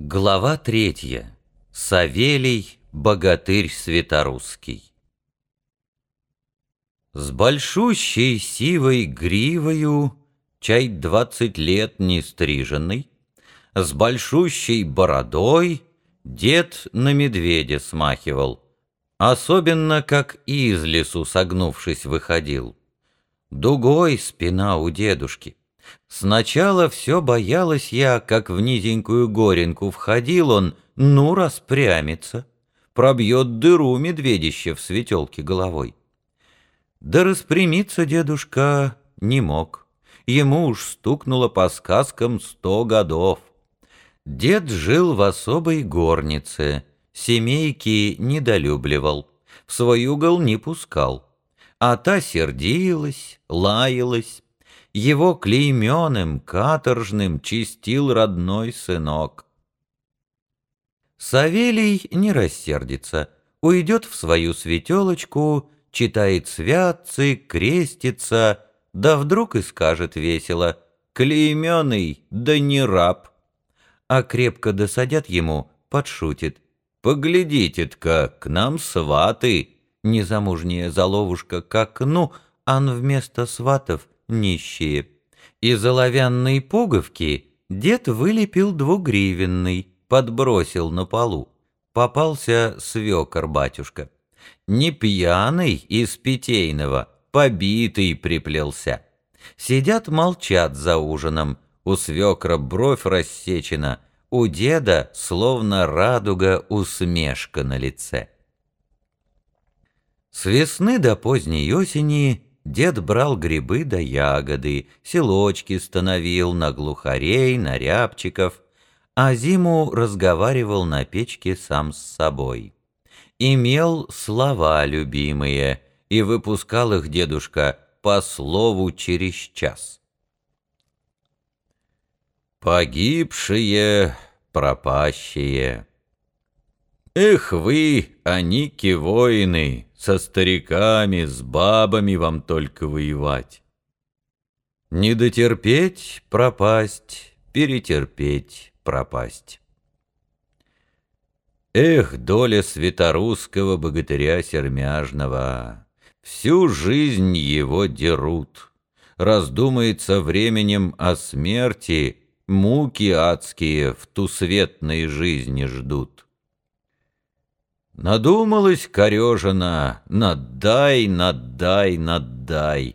Глава третья. Савелий, богатырь светорусский. С большущей сивой гривою, чай двадцать лет не стриженный, с большущей бородой дед на медведя смахивал, особенно как из лесу согнувшись выходил. Дугой спина у дедушки. Сначала все боялась я, как в низенькую горенку входил он, ну, распрямится, пробьет дыру медведище в светелке головой. Да распрямиться дедушка не мог. Ему уж стукнуло по сказкам сто годов. Дед жил в особой горнице, семейки недолюбливал, в свой угол не пускал. А та сердилась, лаялась, его клейменым, каторжным чистил родной сынок. Савелий не рассердится, уйдет в свою светелочку, читает святцы, крестится, да вдруг и скажет весело «Клейменный, да не раб!» А крепко досадят ему, подшутит «Поглядите-ка, к нам сваты!» Незамужняя заловушка к окну, ан вместо сватов нищие. Из оловянной пуговки дед вылепил двугривенный, подбросил на полу. Попался свекор-батюшка. Не пьяный из питейного, побитый приплелся. Сидят молчат за ужином, у свекра бровь рассечена, у деда словно радуга усмешка на лице. С весны до поздней осени Дед брал грибы да ягоды, селочки становил на глухарей, на рябчиков, а зиму разговаривал на печке сам с собой. Имел слова любимые, и выпускал их дедушка по слову через час. Погибшие, пропащие. Эх вы, Аники воины, со стариками, с бабами вам только воевать. Не дотерпеть, пропасть, перетерпеть, пропасть. Эх, доля святорусского богатыря сермяжного, всю жизнь его дерут. Раздумается временем о смерти, муки адские в ту светной жизни ждут. Надумалась корежина, надай, надай, надай.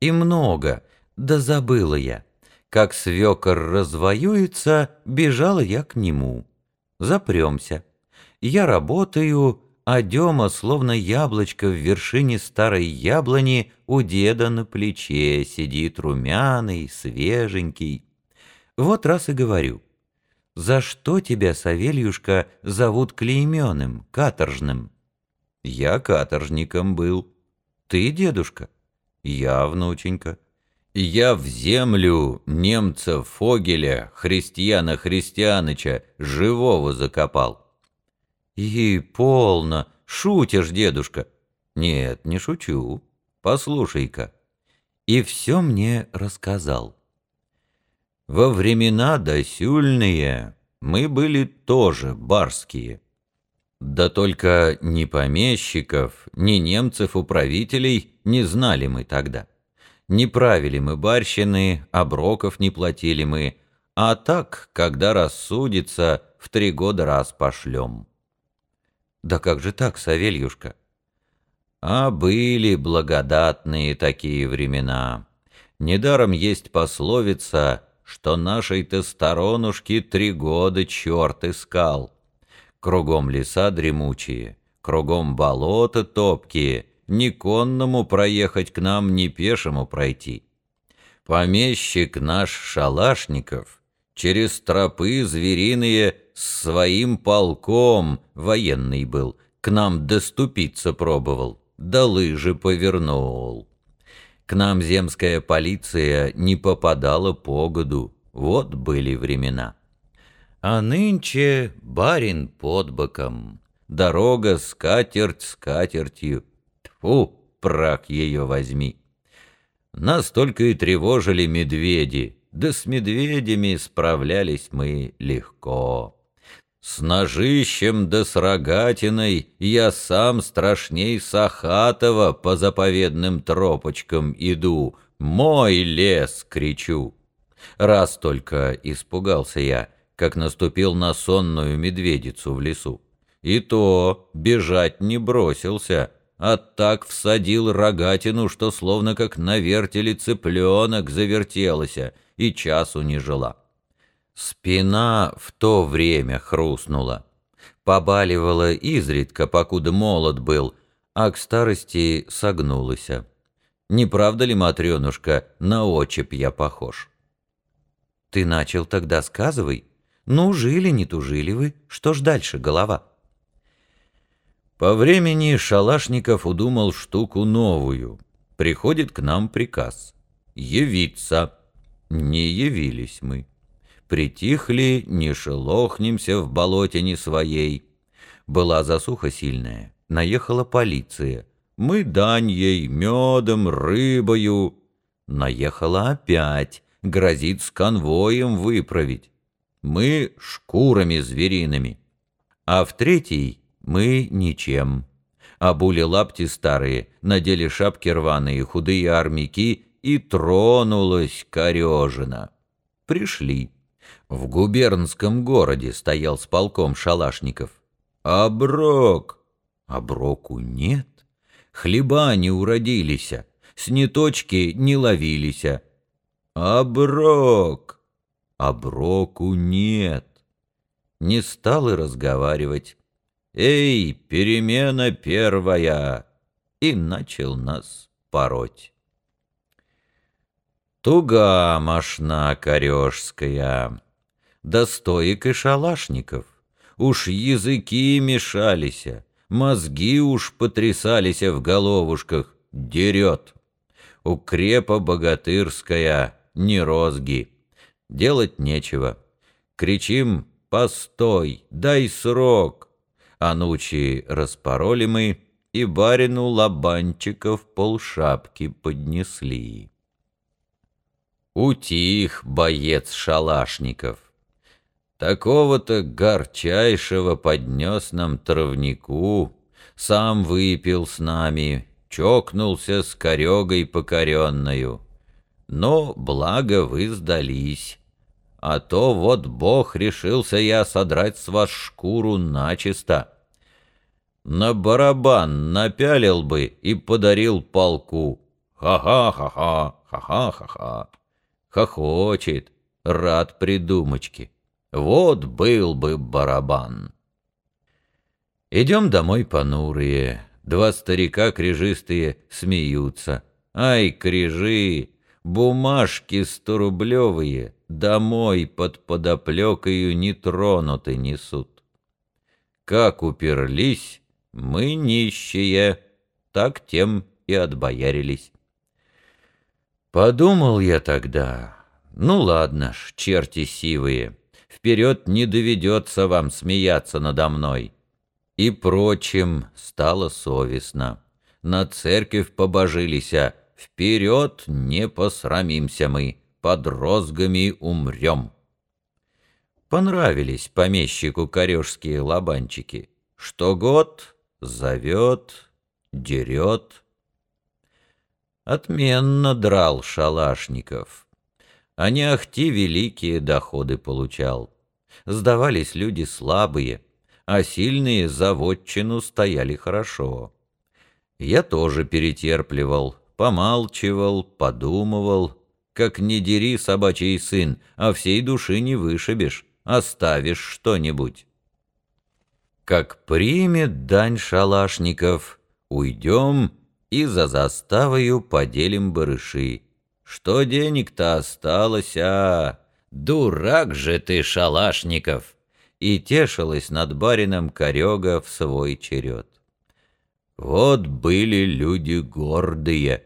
И много, да забыла я. Как свекор развоюется, бежала я к нему. Запремся. Я работаю, а Дема, словно яблочко в вершине старой яблони, у деда на плече сидит румяный, свеженький. Вот раз и говорю — за что тебя, Савельюшка, зовут клейменым, каторжным? Я каторжником был. Ты, дедушка? Я, внученька. Я в землю немца Фогеля, христиана Христианыча, живого закопал. И полно, шутишь, дедушка. Нет, не шучу. Послушай-ка. И все мне рассказал. Во времена досюльные мы были тоже барские. Да только ни помещиков, ни немцев-управителей не знали мы тогда. Не правили мы барщины, оброков не платили мы, а так, когда рассудится, в три года раз пошлем. Да как же так, Савельюшка? А были благодатные такие времена. Недаром есть пословица что нашей-то сторонушки три года черт искал. Кругом леса дремучие, кругом болота топкие, ни конному проехать к нам, ни пешему пройти. Помещик наш Шалашников через тропы звериные с своим полком, военный был, к нам доступиться пробовал, да лыжи повернул. К нам земская полиция не попадала по году. Вот были времена. А нынче барин под боком. Дорога скатерть скатертью. Тьфу, прах ее возьми. Нас только и тревожили медведи. да с медведями справлялись мы легко. С ножищем да с рогатиной я сам страшней Сахатова по заповедным тропочкам иду, мой лес кричу. Раз только испугался я, как наступил на сонную медведицу в лесу. И то бежать не бросился, а так всадил рогатину, что словно как на вертеле цыпленок завертелася и часу не жила. Спина в то время хрустнула. Побаливала изредка, покуда молод был, а к старости согнулась. Не правда ли, Матрёнушка, на очепь я похож? Ты начал тогда сказывай. Ну, жили, не тужили вы, что ж дальше, голова? По времени Шалашников удумал штуку новую. Приходит к нам приказ. Явиться. Не явились мы. Притихли, не шелохнемся в болотине своей. Была засуха сильная, наехала полиция. Мы дань ей медом, рыбою. Наехала опять, грозит с конвоем выправить. Мы шкурами звериными. А в третий мы ничем. Обули лапти старые, надели шапки рваные, худые армяки, и тронулась корежина. Пришли. В губернском городе стоял с полком шалашников. Оброк! Оброку нет. Хлеба не уродилися, сниточки не ловилися. Оброк! Оброку нет. Не стал и разговаривать. «Эй, перемена первая!» И начал нас пороть. Туга мошна корешская, да стоек и шалашников. Уж языки мешалися, мозги уж потрясалися в головушках, дерет. Укрепа богатырская, не розги. Делать нечего. Кричим «Постой! Дай срок!» А нучи распороли мы, и барину лобанчиков полшапки поднесли. Утих боец Шалашников. Такого-то горчайшего поднес нам травнику, Сам выпил с нами, чокнулся с корегой покоренною. Но благо вы сдались. А то вот Бог решился я содрать с вас шкуру начисто. На барабан напялил бы и подарил полку. Ха-ха-ха-ха, ха-ха-ха-ха хохочет, рад придумочке. Вот был бы барабан. Идем домой понурые, два старика крижистые смеются. Ай, крижи, бумажки сторублевые домой под подоплекою нетронуты несут. Как уперлись, мы нищие, так тем и отбоярились. Подумал я тогда, ну ладно ж, черти сивые, вперед не доведется вам смеяться надо мной. И прочим стало совестно. На церковь побожилися, вперед не посрамимся мы, под розгами умрем. Понравились помещику корешские лобанчики. Что год зовет, дерет, Отменно драл шалашников. А не ахти великие доходы получал. Сдавались люди слабые, а сильные за вотчину стояли хорошо. Я тоже перетерпливал, помалчивал, подумывал, как не дери собачий сын, а всей души не вышибешь, оставишь что-нибудь. Как примет дань шалашников, уйдем и за заставою поделим барыши. Что денег-то осталось, а? Дурак же ты, Шалашников!» И тешилась над барином Корега в свой черед. Вот были люди гордые.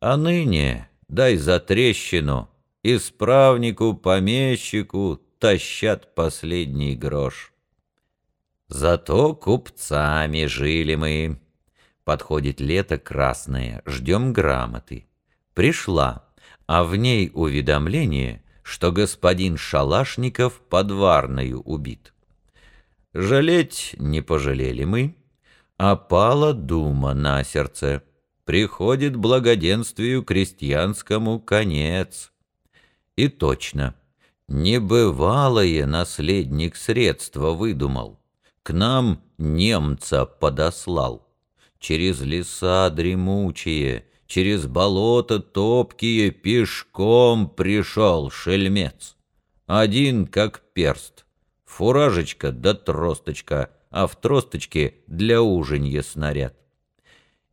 А ныне, дай за трещину, исправнику, помещику тащат последний грош. Зато купцами жили мы, Подходит лето красное, ждем грамоты. Пришла, а в ней уведомление, что господин Шалашников подварною убит. Жалеть не пожалели мы, а пала дума на сердце. Приходит благоденствию крестьянскому конец. И точно, небывалое наследник средства выдумал. К нам немца подослал. Через леса дремучие, через болото топкие пешком пришел шельмец. Один как перст, фуражечка да тросточка, а в тросточке для ужинья снаряд.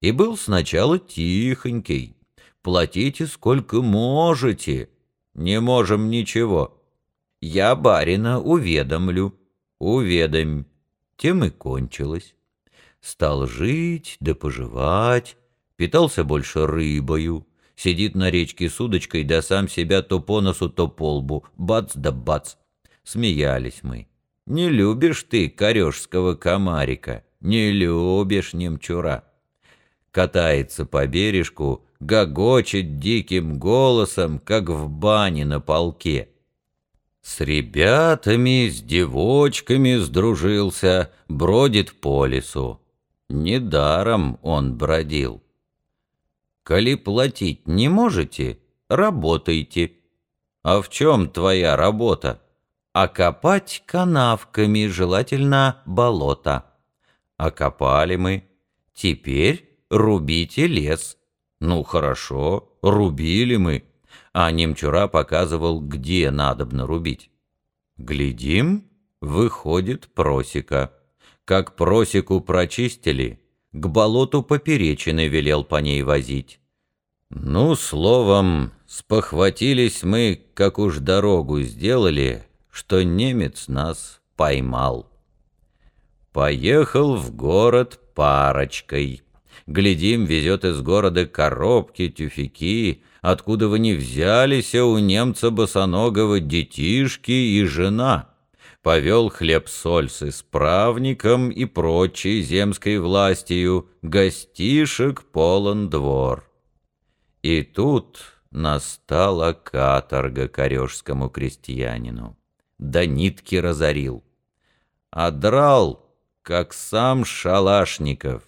И был сначала тихонький. Платите сколько можете. Не можем ничего. Я барина уведомлю. Уведомь. Тем и кончилось. Стал жить да поживать, питался больше рыбою, сидит на речке с удочкой, да сам себя то по носу, то по лбу, бац да бац. Смеялись мы. Не любишь ты корешского комарика, не любишь немчура. Катается по бережку, гогочет диким голосом, как в бане на полке. С ребятами, с девочками сдружился, бродит по лесу. Недаром он бродил. Коли платить не можете, работайте. А в чем твоя работа? Окопать канавками, желательно болото. Окопали мы. Теперь рубите лес. Ну, хорошо, рубили мы. А немчура показывал, где надобно рубить. Глядим, выходит просека. Как просеку прочистили, к болоту поперечины велел по ней возить. Ну, словом, спохватились мы, как уж дорогу сделали, что немец нас поймал. Поехал в город парочкой. Глядим, везет из города коробки, тюфяки, откуда вы не взялись, а у немца босоногого детишки и жена повел хлеб-соль с исправником и прочей земской властью, гостишек полон двор. И тут настала каторга корешскому крестьянину, да нитки разорил. А драл, как сам Шалашников.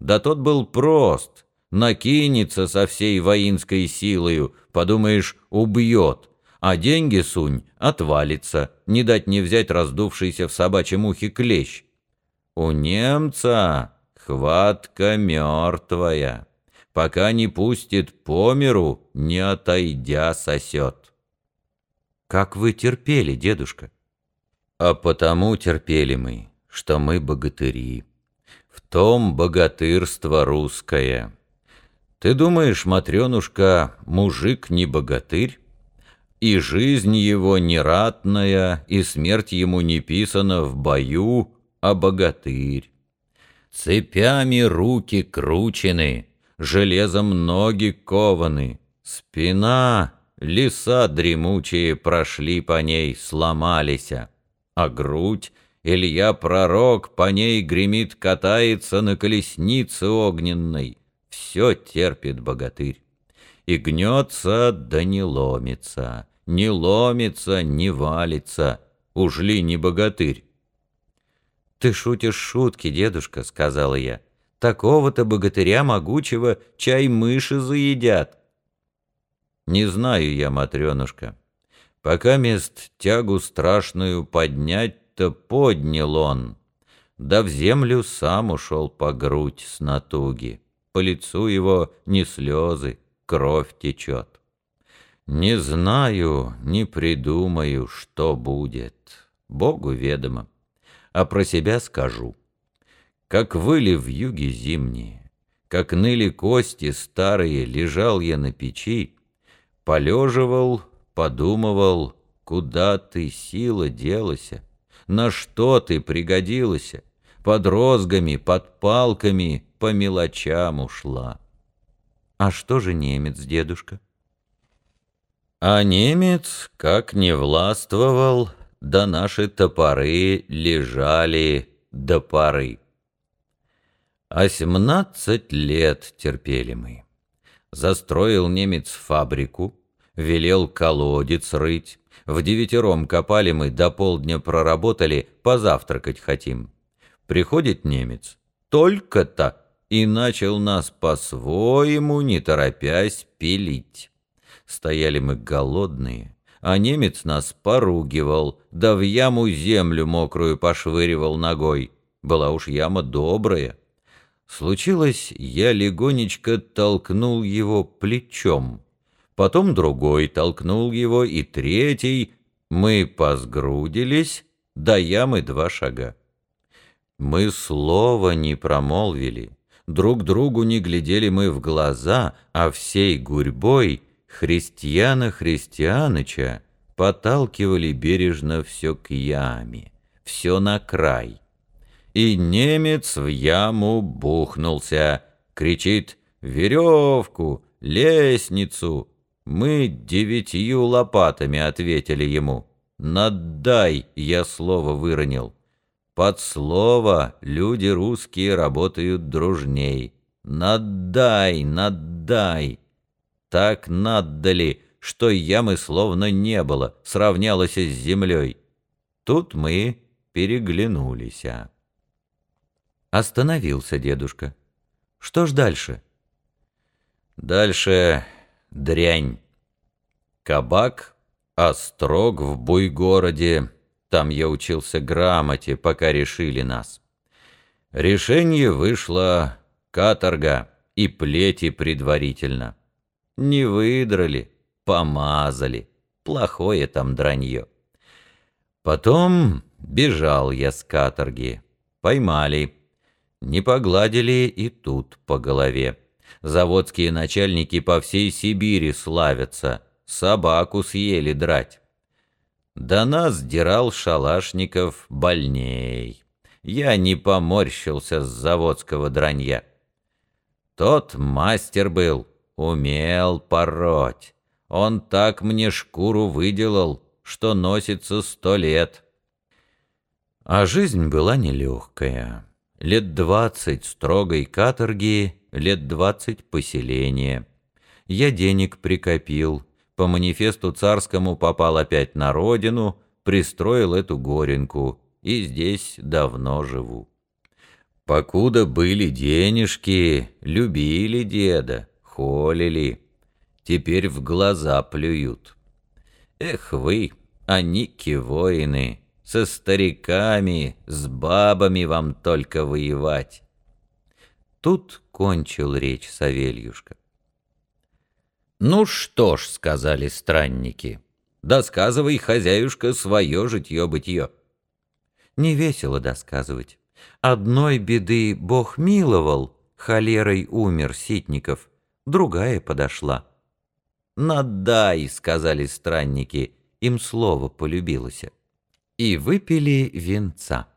Да тот был прост, накинется со всей воинской силою, подумаешь, убьет а деньги сунь отвалится, не дать не взять раздувшийся в собачьем ухе клещ. У немца хватка мертвая, пока не пустит по миру, не отойдя сосет. Как вы терпели, дедушка? А потому терпели мы, что мы богатыри. В том богатырство русское. Ты думаешь, Матренушка, мужик не богатырь? И жизнь его не ратная, и смерть ему не писана в бою, а богатырь. Цепями руки кручены, железом ноги кованы, спина, леса дремучие прошли по ней, сломались, а грудь Илья Пророк по ней гремит, катается на колеснице огненной. Все терпит богатырь. И гнется, да не ломится не ломится, не валится, уж ли не богатырь. «Ты шутишь шутки, дедушка», — сказала я. «Такого-то богатыря могучего чай мыши заедят». «Не знаю я, Матренушка. Пока мест тягу страшную поднять-то поднял он, да в землю сам ушел по грудь с натуги. По лицу его не слезы, кровь течет. Не знаю, не придумаю, что будет. Богу ведомо. А про себя скажу. Как выли в юге зимние, как ныли кости старые, лежал я на печи, полеживал, подумывал, куда ты, сила, делася, на что ты пригодилася, под розгами, под палками, по мелочам ушла. А что же немец, дедушка? А немец, как не властвовал, да наши топоры лежали до поры. А семнадцать лет терпели мы. Застроил немец фабрику, Велел колодец рыть. В девятером копали мы, до полдня проработали, позавтракать хотим. Приходит немец. Только-то! И начал нас по-своему, не торопясь, пилить. Стояли мы голодные, а немец нас поругивал, да в яму землю мокрую пошвыривал ногой. Была уж яма добрая. Случилось, я легонечко толкнул его плечом. Потом другой толкнул его, и третий. Мы позгрудились, до ямы два шага. Мы слова не промолвили, друг другу не глядели мы в глаза, а всей гурьбой Христиана Христианыча поталкивали бережно все к яме, все на край. И немец в яму бухнулся, кричит «Веревку! Лестницу!» Мы девятью лопатами ответили ему. «Надай!» — я слово выронил. Под слово люди русские работают дружней. «Надай! Надай!» Так наддали, что ямы словно не было, сравнялось с землей. Тут мы переглянулись. Остановился дедушка. Что ж дальше? Дальше дрянь. Кабак, острог в Буйгороде, там я учился грамоте, пока решили нас. Решение вышло каторга и плети предварительно. Не выдрали, помазали. Плохое там дранье. Потом бежал я с каторги. Поймали. Не погладили и тут по голове. Заводские начальники по всей Сибири славятся. Собаку съели драть. До нас дирал шалашников больней. Я не поморщился с заводского дранья. Тот мастер был, Умел пороть. Он так мне шкуру выделал, что носится сто лет. А жизнь была нелегкая. Лет двадцать строгой каторги, лет двадцать поселения. Я денег прикопил, по манифесту царскому попал опять на родину, пристроил эту горенку, и здесь давно живу. Покуда были денежки, любили деда холили, теперь в глаза плюют. Эх вы, аники воины, со стариками, с бабами вам только воевать. Тут кончил речь Савельюшка. «Ну что ж», — сказали странники, — «досказывай, хозяюшка, свое житье-бытье». Не весело досказывать. Одной беды Бог миловал, холерой умер Ситников, другая подошла. «Надай», — сказали странники, им слово полюбилось. И выпили венца.